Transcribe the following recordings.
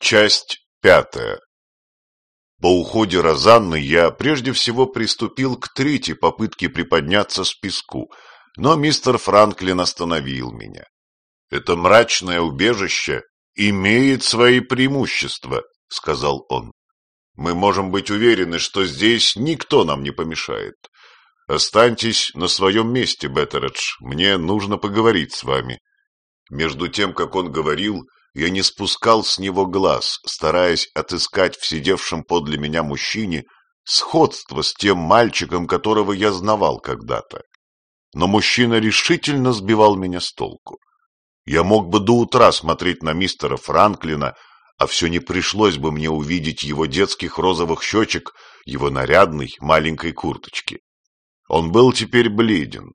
Часть пятая. По уходе Розанны я прежде всего приступил к третьей попытке приподняться с песку, но мистер Франклин остановил меня. «Это мрачное убежище имеет свои преимущества», — сказал он. «Мы можем быть уверены, что здесь никто нам не помешает. Останьтесь на своем месте, Беттередж, мне нужно поговорить с вами». Между тем, как он говорил, я не спускал с него глаз, стараясь отыскать в сидевшем подле меня мужчине сходство с тем мальчиком, которого я знавал когда-то. Но мужчина решительно сбивал меня с толку. Я мог бы до утра смотреть на мистера Франклина, а все не пришлось бы мне увидеть его детских розовых щечек, его нарядной маленькой курточки. Он был теперь бледен,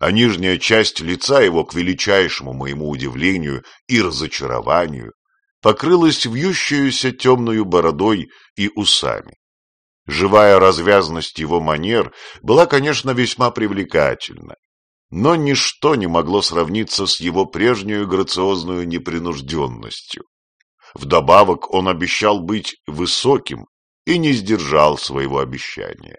а нижняя часть лица его, к величайшему моему удивлению и разочарованию, покрылась вьющуюся темную бородой и усами. Живая развязность его манер была, конечно, весьма привлекательна, но ничто не могло сравниться с его прежнюю грациозную непринужденностью. Вдобавок он обещал быть высоким и не сдержал своего обещания.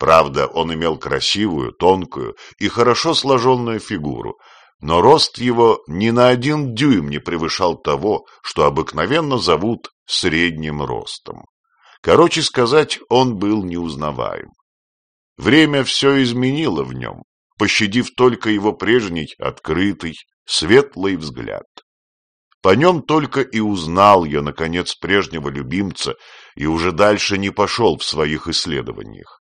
Правда, он имел красивую, тонкую и хорошо сложенную фигуру, но рост его ни на один дюйм не превышал того, что обыкновенно зовут средним ростом. Короче сказать, он был неузнаваем. Время все изменило в нем, пощадив только его прежний открытый, светлый взгляд. По нем только и узнал я, наконец, прежнего любимца и уже дальше не пошел в своих исследованиях.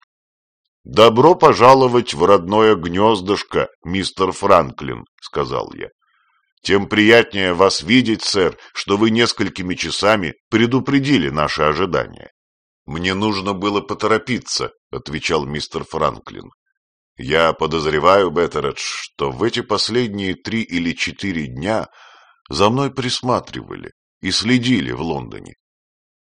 «Добро пожаловать в родное гнездышко, мистер Франклин», — сказал я. «Тем приятнее вас видеть, сэр, что вы несколькими часами предупредили наши ожидания». «Мне нужно было поторопиться», — отвечал мистер Франклин. «Я подозреваю, Беттередж, что в эти последние три или четыре дня за мной присматривали и следили в Лондоне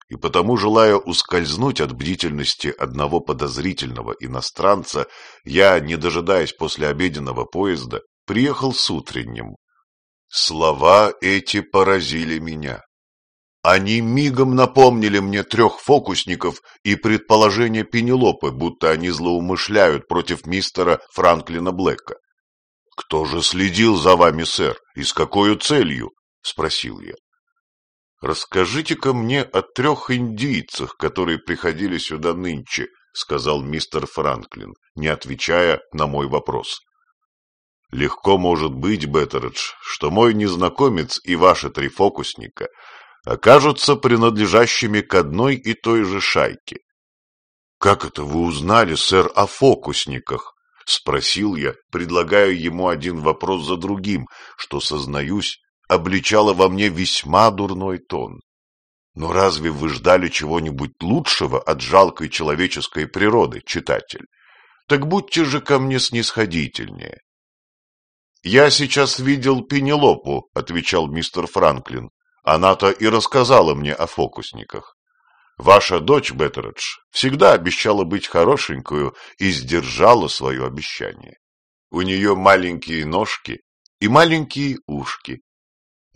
и потому, желая ускользнуть от бдительности одного подозрительного иностранца, я, не дожидаясь после обеденного поезда, приехал с утренним. Слова эти поразили меня. Они мигом напомнили мне трех фокусников и предположение Пенелопы, будто они злоумышляют против мистера Франклина Блэка. «Кто же следил за вами, сэр, и с какой целью?» — спросил я. «Расскажите-ка мне о трех индийцах, которые приходили сюда нынче», — сказал мистер Франклин, не отвечая на мой вопрос. «Легко может быть, Беттередж, что мой незнакомец и ваши три фокусника окажутся принадлежащими к одной и той же шайке». «Как это вы узнали, сэр, о фокусниках?» — спросил я, предлагая ему один вопрос за другим, что, сознаюсь, обличало во мне весьма дурной тон. Но разве вы ждали чего-нибудь лучшего от жалкой человеческой природы, читатель? Так будьте же ко мне снисходительнее. «Я сейчас видел Пенелопу», — отвечал мистер Франклин. «Она-то и рассказала мне о фокусниках. Ваша дочь, Беттередж, всегда обещала быть хорошенькую и сдержала свое обещание. У нее маленькие ножки и маленькие ушки,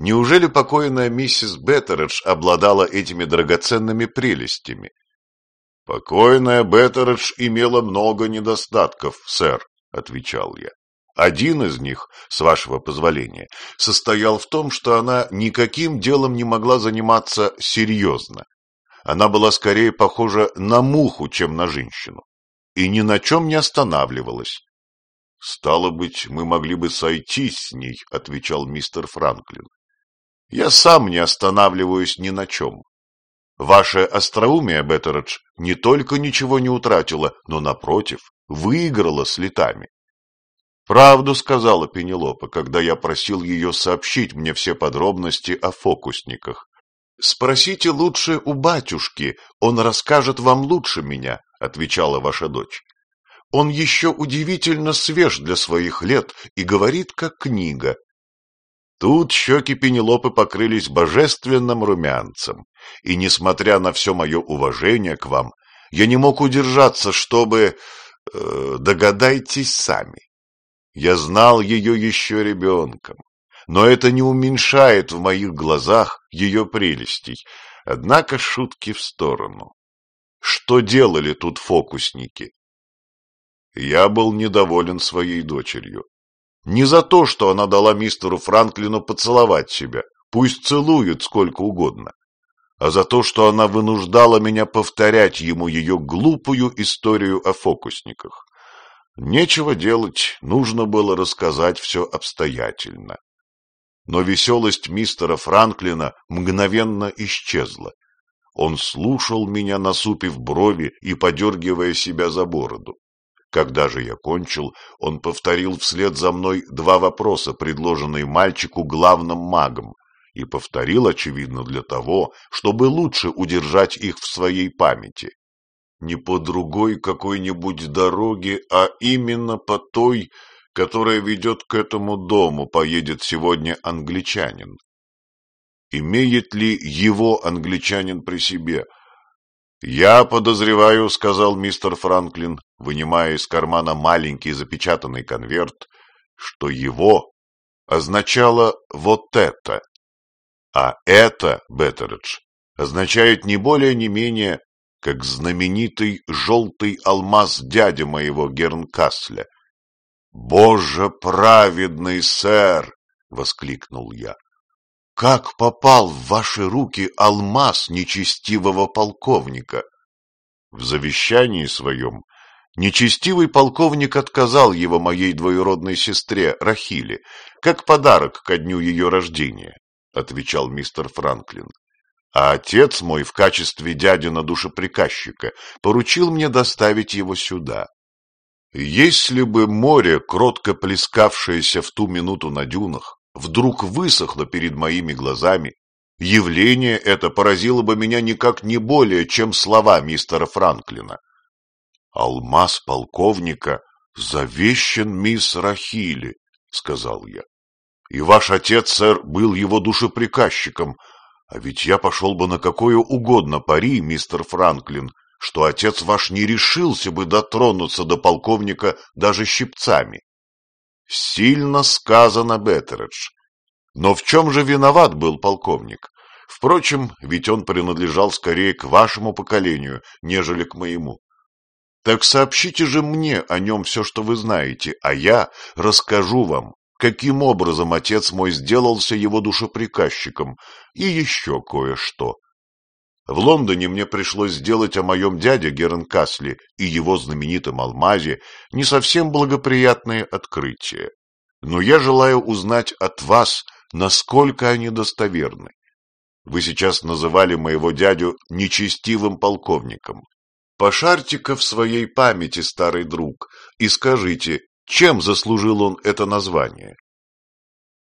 Неужели покойная миссис Беттередж обладала этими драгоценными прелестями? — Покойная Беттередж имела много недостатков, сэр, — отвечал я. Один из них, с вашего позволения, состоял в том, что она никаким делом не могла заниматься серьезно. Она была скорее похожа на муху, чем на женщину, и ни на чем не останавливалась. «Стало быть, мы могли бы сойтись с ней», — отвечал мистер Франклин. Я сам не останавливаюсь ни на чем. Ваше остроумие, Беттередж, не только ничего не утратило, но, напротив, выиграло с летами. Правду сказала Пенелопа, когда я просил ее сообщить мне все подробности о фокусниках. «Спросите лучше у батюшки, он расскажет вам лучше меня», — отвечала ваша дочь. «Он еще удивительно свеж для своих лет и говорит, как книга, Тут щеки Пенелопы покрылись божественным румянцем, и, несмотря на все мое уважение к вам, я не мог удержаться, чтобы... Э, догадайтесь сами. Я знал ее еще ребенком, но это не уменьшает в моих глазах ее прелестей, Однако шутки в сторону. Что делали тут фокусники? Я был недоволен своей дочерью. Не за то, что она дала мистеру Франклину поцеловать себя, пусть целует сколько угодно, а за то, что она вынуждала меня повторять ему ее глупую историю о фокусниках. Нечего делать, нужно было рассказать все обстоятельно. Но веселость мистера Франклина мгновенно исчезла. Он слушал меня, насупив брови и подергивая себя за бороду. Когда же я кончил, он повторил вслед за мной два вопроса, предложенные мальчику главным магом, и повторил, очевидно, для того, чтобы лучше удержать их в своей памяти. Не по другой какой-нибудь дороге, а именно по той, которая ведет к этому дому, поедет сегодня англичанин. Имеет ли его англичанин при себе? Я подозреваю, сказал мистер Франклин, вынимая из кармана маленький запечатанный конверт, что его означало вот это. А это, Беттередж, означает не более не менее, как знаменитый желтый алмаз дядя моего Гернкасля. «Боже праведный, сэр!» — воскликнул я. «Как попал в ваши руки алмаз нечестивого полковника?» В завещании своем нечестивый полковник отказал его моей двоюродной сестре Рахиле, как подарок ко дню ее рождения. — отвечал мистер Франклин. А отец мой в качестве дядина душеприказчика поручил мне доставить его сюда. Если бы море, кротко плескавшееся в ту минуту на дюнах, вдруг высохло перед моими глазами, явление это поразило бы меня никак не более, чем слова мистера Франклина. «Алмаз полковника завещен мисс Рахили», — сказал я. И ваш отец, сэр, был его душеприказчиком. А ведь я пошел бы на какое угодно пари, мистер Франклин, что отец ваш не решился бы дотронуться до полковника даже щипцами. Сильно сказано, Беттередж. Но в чем же виноват был полковник? Впрочем, ведь он принадлежал скорее к вашему поколению, нежели к моему. Так сообщите же мне о нем все, что вы знаете, а я расскажу вам, каким образом отец мой сделался его душеприказчиком, и еще кое-что. В Лондоне мне пришлось сделать о моем дяде Герен Касли и его знаменитом алмазе не совсем благоприятные открытия. Но я желаю узнать от вас, насколько они достоверны. Вы сейчас называли моего дядю нечестивым полковником. Пошарьте-ка в своей памяти, старый друг, и скажите, чем заслужил он это название?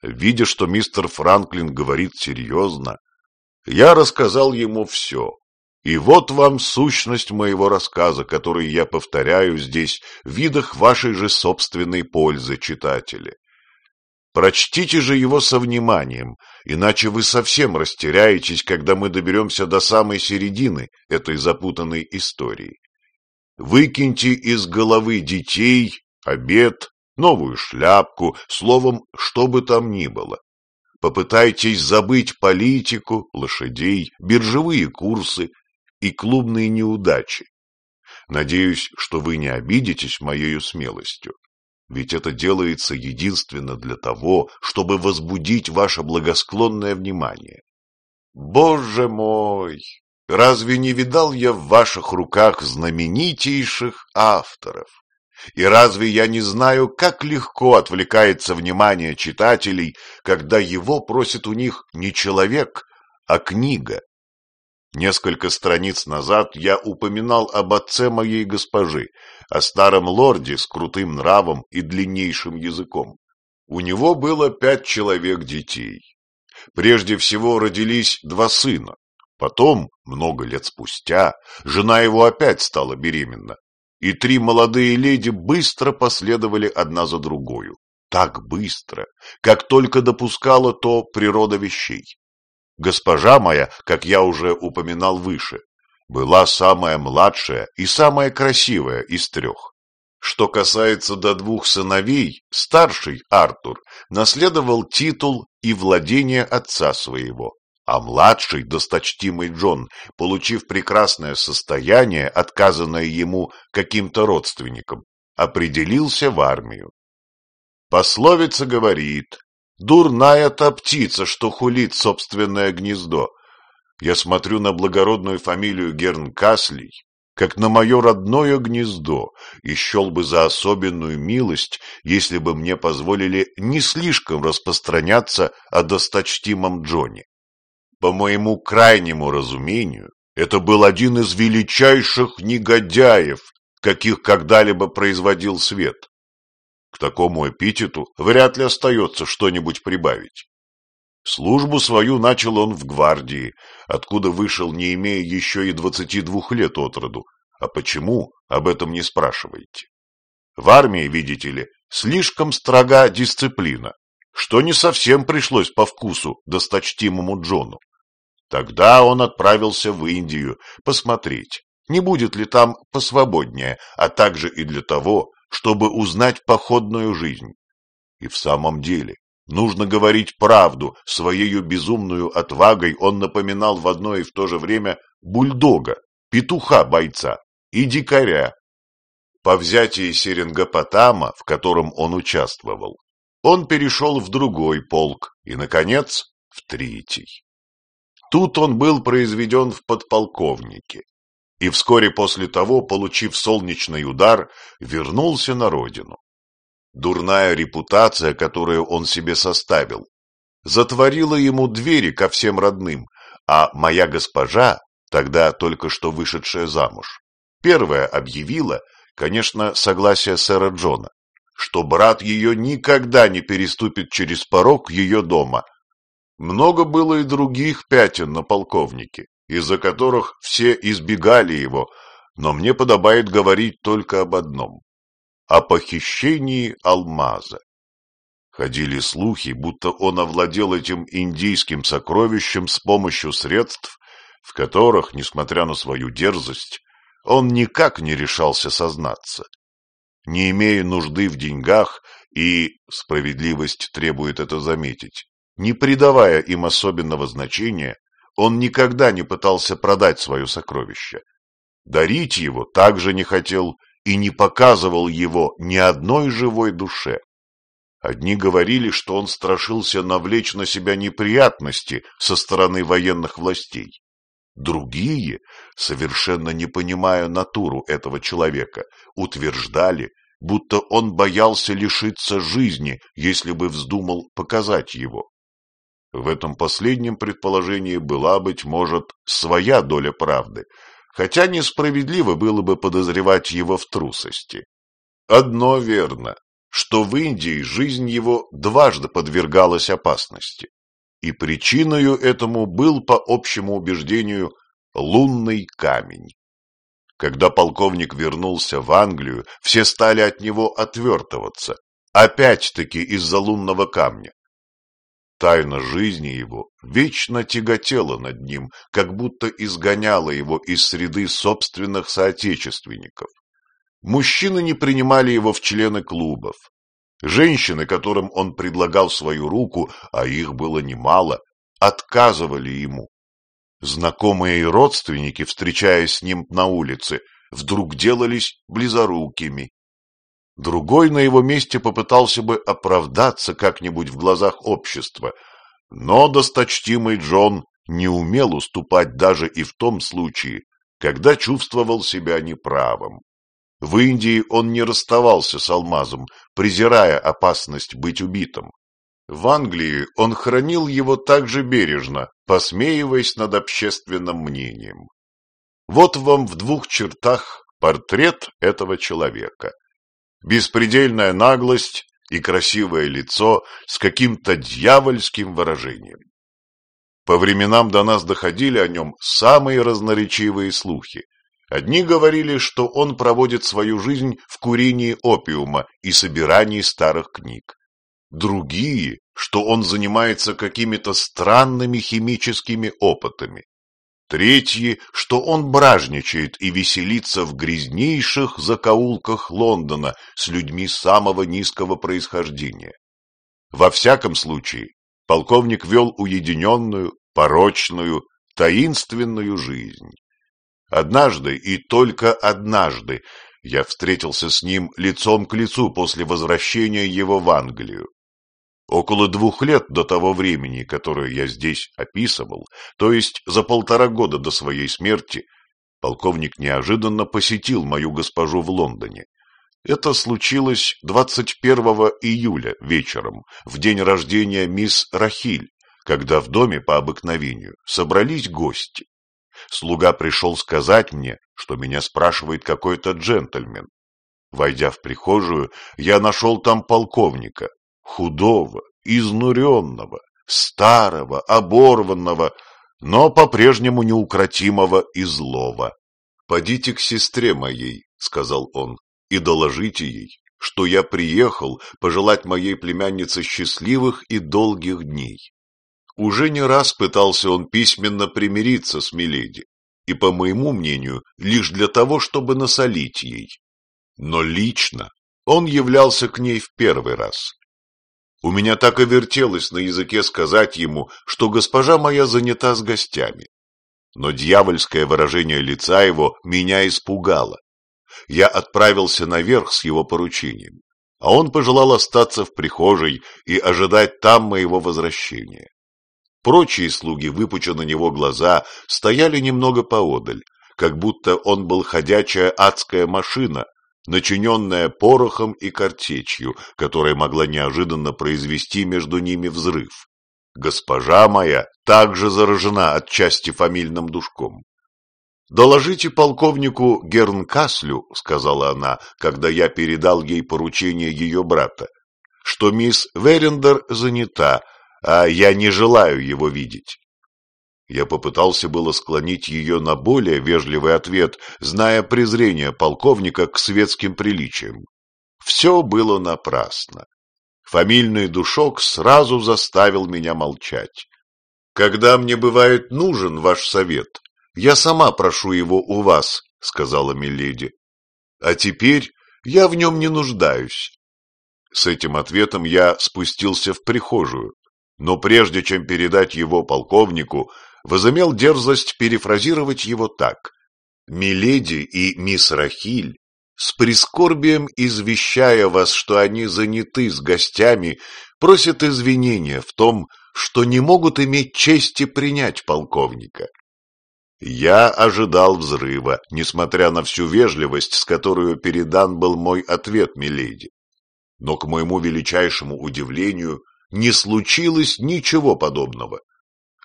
Видя, что мистер Франклин говорит серьезно, я рассказал ему все. И вот вам сущность моего рассказа, который я повторяю здесь в видах вашей же собственной пользы, читатели. Прочтите же его со вниманием, иначе вы совсем растеряетесь, когда мы доберемся до самой середины этой запутанной истории. Выкиньте из головы детей обед, новую шляпку, словом, что бы там ни было. Попытайтесь забыть политику, лошадей, биржевые курсы и клубные неудачи. Надеюсь, что вы не обидитесь моею смелостью, ведь это делается единственно для того, чтобы возбудить ваше благосклонное внимание. Боже мой! Разве не видал я в ваших руках знаменитейших авторов? И разве я не знаю, как легко отвлекается внимание читателей, когда его просит у них не человек, а книга? Несколько страниц назад я упоминал об отце моей госпожи, о старом лорде с крутым нравом и длиннейшим языком. У него было пять человек детей. Прежде всего родились два сына. Потом, много лет спустя, жена его опять стала беременна, и три молодые леди быстро последовали одна за другою. Так быстро, как только допускала то природа вещей. Госпожа моя, как я уже упоминал выше, была самая младшая и самая красивая из трех. Что касается до двух сыновей, старший Артур наследовал титул и владение отца своего, а младший, досточтимый Джон, получив прекрасное состояние, отказанное ему каким-то родственником, определился в армию. Пословица говорит, дурная та птица, что хулит собственное гнездо. Я смотрю на благородную фамилию Герн Каслей, как на мое родное гнездо, и счел бы за особенную милость, если бы мне позволили не слишком распространяться о досточтимом Джоне. По моему крайнему разумению, это был один из величайших негодяев, каких когда-либо производил свет. К такому эпитету вряд ли остается что-нибудь прибавить. Службу свою начал он в гвардии, откуда вышел, не имея еще и двадцати двух лет от роду. А почему, об этом не спрашивайте. В армии, видите ли, слишком строга дисциплина, что не совсем пришлось по вкусу досточтимому Джону. Тогда он отправился в Индию посмотреть, не будет ли там посвободнее, а также и для того, чтобы узнать походную жизнь. И в самом деле, нужно говорить правду, своею безумную отвагой он напоминал в одно и в то же время бульдога, петуха-бойца и дикаря. По взятии Серингопотама, в котором он участвовал, он перешел в другой полк и, наконец, в третий. Тут он был произведен в подполковнике и вскоре после того, получив солнечный удар, вернулся на родину. Дурная репутация, которую он себе составил, затворила ему двери ко всем родным, а моя госпожа, тогда только что вышедшая замуж, первая объявила, конечно, согласие сэра Джона, что брат ее никогда не переступит через порог ее дома – много было и других пятен на полковнике, из-за которых все избегали его, но мне подобает говорить только об одном – о похищении алмаза. Ходили слухи, будто он овладел этим индийским сокровищем с помощью средств, в которых, несмотря на свою дерзость, он никак не решался сознаться. Не имея нужды в деньгах, и справедливость требует это заметить, не придавая им особенного значения, он никогда не пытался продать свое сокровище. Дарить его также не хотел и не показывал его ни одной живой душе. Одни говорили, что он страшился навлечь на себя неприятности со стороны военных властей. Другие, совершенно не понимая натуру этого человека, утверждали, будто он боялся лишиться жизни, если бы вздумал показать его. В этом последнем предположении была, быть может, своя доля правды, хотя несправедливо было бы подозревать его в трусости. Одно верно, что в Индии жизнь его дважды подвергалась опасности, и причиной этому был, по общему убеждению, лунный камень. Когда полковник вернулся в Англию, все стали от него отвертываться, опять-таки из-за лунного камня. Тайна жизни его вечно тяготела над ним, как будто изгоняла его из среды собственных соотечественников. Мужчины не принимали его в члены клубов. Женщины, которым он предлагал свою руку, а их было немало, отказывали ему. Знакомые и родственники, встречаясь с ним на улице, вдруг делались близорукими. Другой на его месте попытался бы оправдаться как-нибудь в глазах общества, но досточтимый Джон не умел уступать даже и в том случае, когда чувствовал себя неправым. В Индии он не расставался с алмазом, презирая опасность быть убитым. В Англии он хранил его также бережно, посмеиваясь над общественным мнением. Вот вам в двух чертах портрет этого человека беспредельная наглость и красивое лицо с каким-то дьявольским выражением. По временам до нас доходили о нем самые разноречивые слухи. Одни говорили, что он проводит свою жизнь в курении опиума и собирании старых книг. Другие, что он занимается какими-то странными химическими опытами. Третьи, что он бражничает и веселится в грязнейших закоулках Лондона с людьми самого низкого происхождения. Во всяком случае, полковник вел уединенную, порочную, таинственную жизнь. Однажды и только однажды я встретился с ним лицом к лицу после возвращения его в Англию. Около двух лет до того времени, которое я здесь описывал, то есть за полтора года до своей смерти, полковник неожиданно посетил мою госпожу в Лондоне. Это случилось 21 июля вечером, в день рождения мисс Рахиль, когда в доме по обыкновению собрались гости. Слуга пришел сказать мне, что меня спрашивает какой-то джентльмен. Войдя в прихожую, я нашел там полковника, худого, изнуренного, старого, оборванного, но по-прежнему неукротимого и злого. «Подите к сестре моей», — сказал он, — «и доложите ей, что я приехал пожелать моей племяннице счастливых и долгих дней». Уже не раз пытался он письменно примириться с Миледи, и, по моему мнению, лишь для того, чтобы насолить ей. Но лично он являлся к ней в первый раз. У меня так и вертелось на языке сказать ему, что госпожа моя занята с гостями. Но дьявольское выражение лица его меня испугало. Я отправился наверх с его поручением, а он пожелал остаться в прихожей и ожидать там моего возвращения. Прочие слуги, выпуча на него глаза, стояли немного поодаль, как будто он был ходячая адская машина, начиненная порохом и картечью, которая могла неожиданно произвести между ними взрыв. Госпожа моя также заражена отчасти фамильным душком. «Доложите полковнику Гернкаслю», — сказала она, когда я передал ей поручение ее брата, «что мисс Верендер занята, а я не желаю его видеть. Я попытался было склонить ее на более вежливый ответ, зная презрение полковника к светским приличиям. Все было напрасно. Фамильный душок сразу заставил меня молчать. «Когда мне бывает нужен ваш совет, я сама прошу его у вас», — сказала Миледи. «А теперь я в нем не нуждаюсь». С этим ответом я спустился в прихожую, но прежде чем передать его полковнику, возымел дерзость перефразировать его так. «Миледи и мисс Рахиль, с прискорбием извещая вас, что они заняты с гостями, просят извинения в том, что не могут иметь чести принять полковника». Я ожидал взрыва, несмотря на всю вежливость, с которой передан был мой ответ Миледи. Но, к моему величайшему удивлению, не случилось ничего подобного.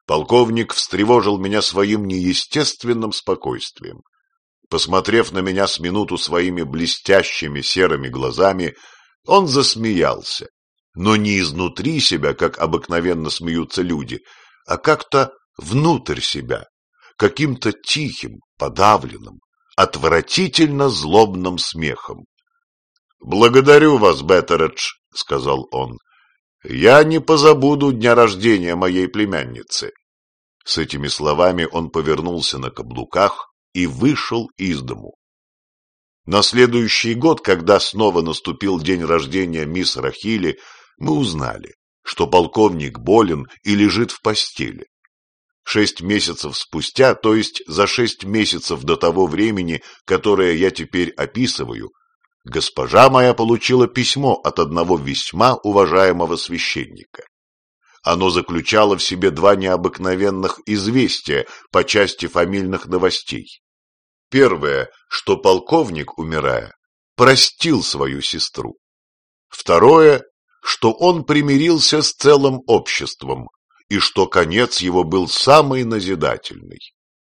Полковник встревожил меня своим неестественным спокойствием. Посмотрев на меня с минуту своими блестящими серыми глазами, он засмеялся, но не изнутри себя, как обыкновенно смеются люди, а как-то внутрь себя, каким-то тихим, подавленным, отвратительно злобным смехом. «Благодарю вас, Беттередж», — сказал он. Я не позабуду дня рождения моей племянницы. С этими словами он повернулся на каблуках и вышел из дому. На следующий год, когда снова наступил день рождения мисс Рахили, мы узнали, что полковник болен и лежит в постели. Шесть месяцев спустя, то есть за шесть месяцев до того времени, которое я теперь описываю, госпожа моя получила письмо от одного весьма уважаемого священника. Оно заключало в себе два необыкновенных известия по части фамильных новостей. Первое, что полковник, умирая, простил свою сестру. Второе, что он примирился с целым обществом, и что конец его был самый назидательный.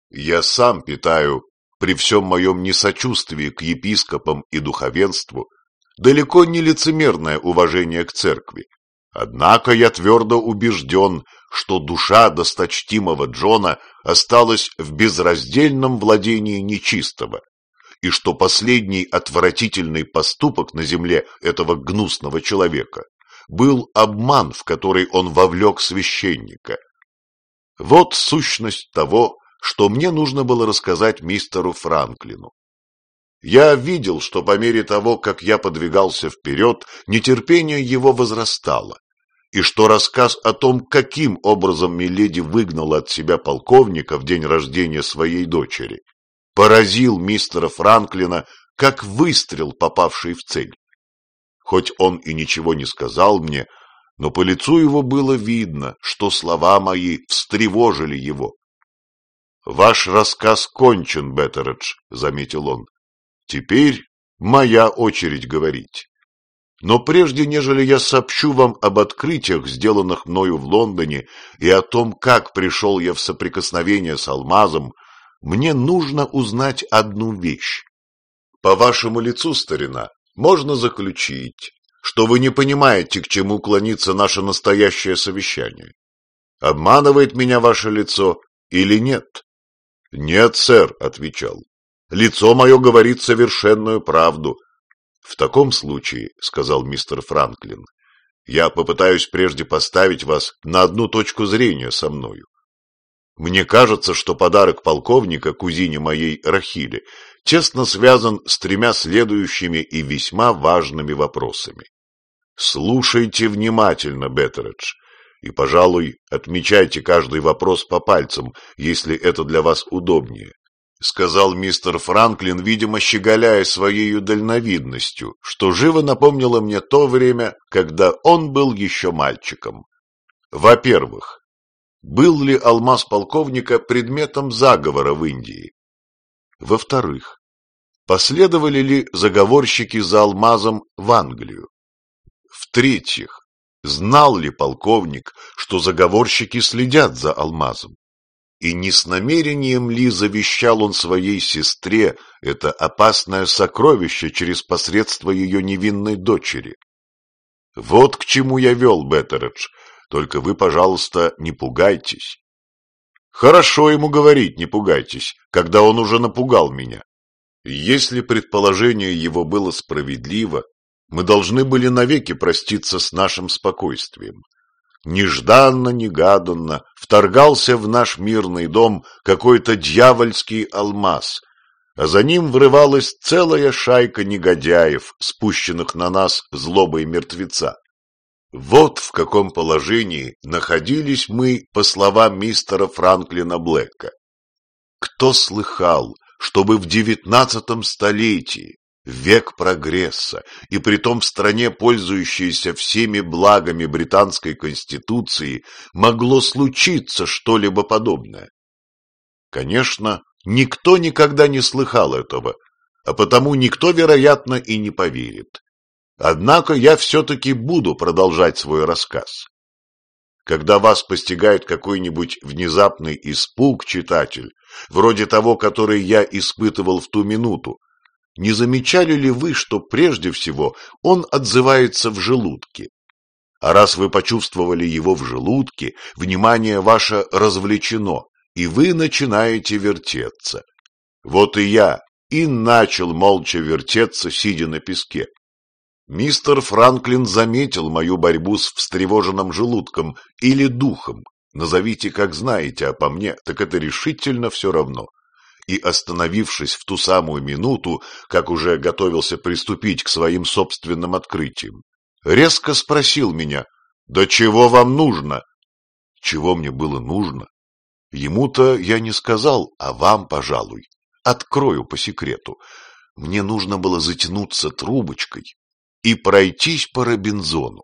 Я сам питаю при всем моем несочувствии к епископам и духовенству, далеко не лицемерное уважение к церкви. Однако я твердо убежден, что душа досточтимого Джона осталась в безраздельном владении нечистого, и что последний отвратительный поступок на земле этого гнусного человека был обман, в который он вовлек священника. Вот сущность того, что мне нужно было рассказать мистеру Франклину. Я видел, что по мере того, как я подвигался вперед, нетерпение его возрастало, и что рассказ о том, каким образом Миледи выгнала от себя полковника в день рождения своей дочери, поразил мистера Франклина, как выстрел, попавший в цель. Хоть он и ничего не сказал мне, но по лицу его было видно, что слова мои встревожили его. «Ваш рассказ кончен, Беттередж», — заметил он. «Теперь моя очередь говорить». Но прежде, нежели я сообщу вам об открытиях, сделанных мною в Лондоне, и о том, как пришел я в соприкосновение с алмазом, мне нужно узнать одну вещь. По вашему лицу, старина, можно заключить, что вы не понимаете, к чему клонится наше настоящее совещание. Обманывает меня ваше лицо или нет? Нет, сэр, отвечал. Лицо мое говорит совершенную правду, «В таком случае, — сказал мистер Франклин, — я попытаюсь прежде поставить вас на одну точку зрения со мною. Мне кажется, что подарок полковника кузине моей Рахиле тесно связан с тремя следующими и весьма важными вопросами. Слушайте внимательно, Беттередж, и, пожалуй, отмечайте каждый вопрос по пальцам, если это для вас удобнее. — сказал мистер Франклин, видимо, щеголяя своей дальновидностью, что живо напомнило мне то время, когда он был еще мальчиком. Во-первых, был ли алмаз полковника предметом заговора в Индии? Во-вторых, последовали ли заговорщики за алмазом в Англию? В-третьих, знал ли полковник, что заговорщики следят за алмазом? И не с намерением ли завещал он своей сестре это опасное сокровище через посредство ее невинной дочери? Вот к чему я вел, Беттередж, только вы, пожалуйста, не пугайтесь. Хорошо ему говорить, не пугайтесь, когда он уже напугал меня. Если предположение его было справедливо, мы должны были навеки проститься с нашим спокойствием нежданно-негаданно вторгался в наш мирный дом какой-то дьявольский алмаз, а за ним врывалась целая шайка негодяев, спущенных на нас злобой мертвеца. Вот в каком положении находились мы, по словам мистера Франклина Блэка. Кто слыхал, чтобы в девятнадцатом столетии век прогресса, и притом в стране, пользующейся всеми благами британской конституции, могло случиться что-либо подобное. Конечно, никто никогда не слыхал этого, а потому никто, вероятно, и не поверит. Однако я все-таки буду продолжать свой рассказ. Когда вас постигает какой-нибудь внезапный испуг, читатель, вроде того, который я испытывал в ту минуту, не замечали ли вы, что прежде всего он отзывается в желудке? А раз вы почувствовали его в желудке, внимание ваше развлечено, и вы начинаете вертеться. Вот и я и начал молча вертеться, сидя на песке. Мистер Франклин заметил мою борьбу с встревоженным желудком или духом. Назовите, как знаете, а по мне, так это решительно все равно и, остановившись в ту самую минуту, как уже готовился приступить к своим собственным открытиям, резко спросил меня, «Да чего вам нужно?» Чего мне было нужно? Ему-то я не сказал, а вам, пожалуй. Открою по секрету. Мне нужно было затянуться трубочкой и пройтись по Робинзону.